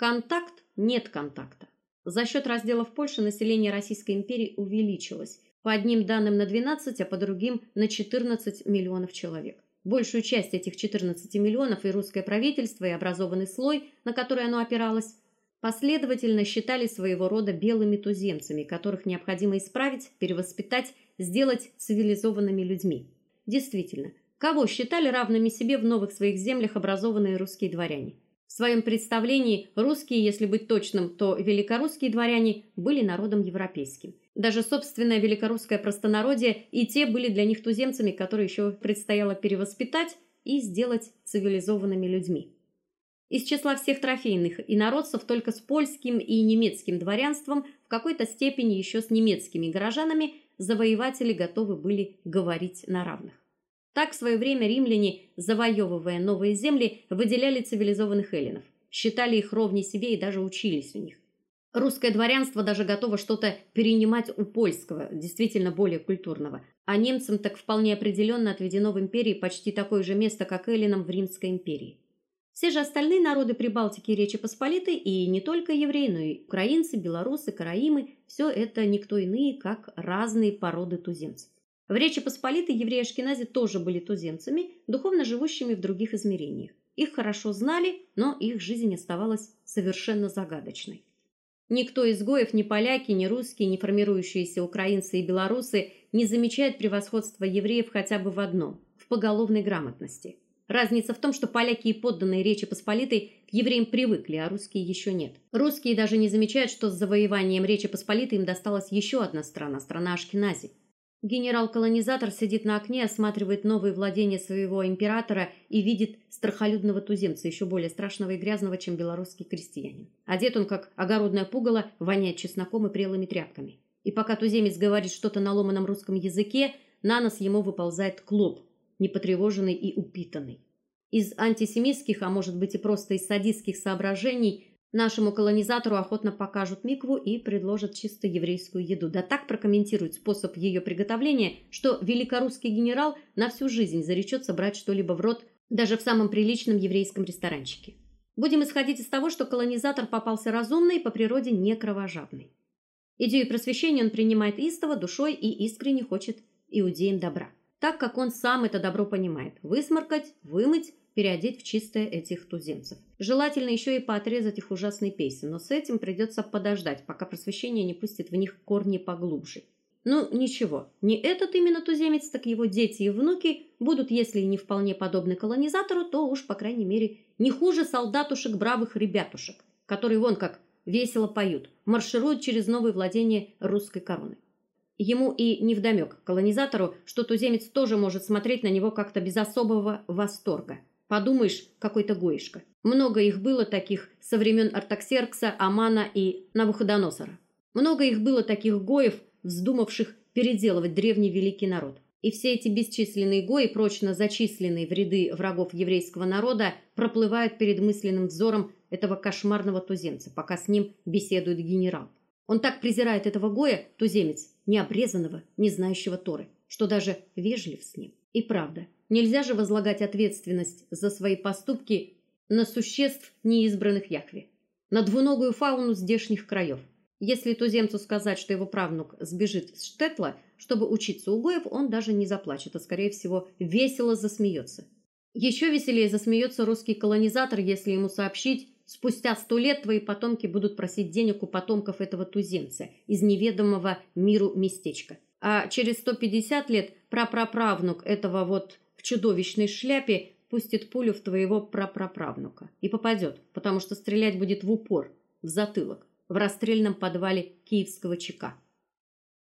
Контакт нет контакта. За счет разделов Польши население Российской империи увеличилось, по одним данным на 12, а по другим на 14 миллионов человек. Большую часть этих 14 миллионов и русское правительство, и образованный слой, на который оно опиралось, последовательно считали своего рода белыми туземцами, которых необходимо исправить, перевоспитать, сделать цивилизованными людьми. Действительно, кого считали равными себе в новых своих землях образованные русские дворяне? В своем представлении русские, если быть точным, то великорусские дворяне были народом европейским. Даже собственное великорусское простонародье и те были для них туземцами, которые еще предстояло перевоспитать и сделать цивилизованными людьми. Из числа всех трофейных инородцев только с польским и немецким дворянством, в какой-то степени еще с немецкими горожанами, завоеватели готовы были говорить на равных. Так в свое время римляне, завоевывая новые земли, выделяли цивилизованных эллинов, считали их ровней себе и даже учились у них. Русское дворянство даже готово что-то перенимать у польского, действительно более культурного. А немцам так вполне определенно отведено в империи почти такое же место, как эллинам в Римской империи. Все же остальные народы Прибалтики и Речи Посполитой, и не только евреи, но и украинцы, белорусы, караимы, все это никто иные, как разные породы туземцев. В Речи Посполитой евреи Ашкенази тоже были туземцами, духовно живущими в других измерениях. Их хорошо знали, но их жизнь оставалась совершенно загадочной. Никто из гоев, ни поляки, ни русские, ни формирующиеся украинцы и белорусы не замечает превосходства евреев хотя бы в одном в поголовной грамотности. Разница в том, что поляки и подданные Речи Посполитой к евреям привыкли, а русские еще нет. Русские даже не замечают, что с завоеванием Речи Посполитой им досталась еще одна страна страна Ашкенази. Генерал-колонизатор сидит на окне, осматривает новые владения своего императора и видит страхолюдного туземца, еще более страшного и грязного, чем белорусский крестьянин. Одет он как огородное пугало, воняет чесноком и прелыми тряпками. И пока туземец говорит что-то на ломаном русском языке, на нос ему выползает клоп, непотревоженный и упитанный. Из антисемитских, а может быть и просто из садистских соображений нашему колонизатору охотно покажут микву и предложат чисто еврейскую еду. Да так прокомментируют способ ее приготовления, что великорусский генерал на всю жизнь заречется брать что-либо в рот даже в самом приличном еврейском ресторанчике. Будем исходить из того, что колонизатор попался разумный и по природе не кровожадный. Идею просвещения он принимает истово, душой и искренне хочет иудеям добра так как он сам это добро понимает. Высморкать, вымыть, переодеть в чистое этих туземцев. Желательно еще и поотрезать их ужасные пейсы, но с этим придется подождать, пока просвещение не пустит в них корни поглубже. Ну, ничего. Не этот именно туземец, так его дети и внуки будут, если не вполне подобны колонизатору, то уж по крайней мере не хуже солдатушек бравых ребятушек, которые вон как весело поют, маршируют через новые владения русской короны. Ему и не вдомек, колонизатору, что туземец тоже может смотреть на него как-то без особого восторга. Подумаешь, какой-то гоишка. Много их было таких со времен Артаксеркса, Амана и Навуходоносора. Много их было таких гоев, вздумавших переделывать древний великий народ. И все эти бесчисленные гои, прочно зачисленные в ряды врагов еврейского народа, проплывают перед мысленным взором этого кошмарного туземца, пока с ним беседует генерал. Он так презирает этого гоя, туземец, необрезанного, не знающего Торы, что даже вежлив с ним. И правда, нельзя же возлагать ответственность за свои поступки на существ неизбранных Яхве, на двуногую фауну здешних краев. Если туземцу сказать, что его правнук сбежит с Штетла, чтобы учиться у гоев, он даже не заплачет, а скорее всего, весело засмеется. Еще веселее засмеется русский колонизатор, если ему сообщить, Спустя сто лет твои потомки будут просить денег у потомков этого туземца из неведомого миру местечка. А через 150 лет прапраправнук этого вот в чудовищной шляпе пустит пулю в твоего прапраправнука и попадет, потому что стрелять будет в упор, в затылок, в расстрельном подвале киевского ЧК.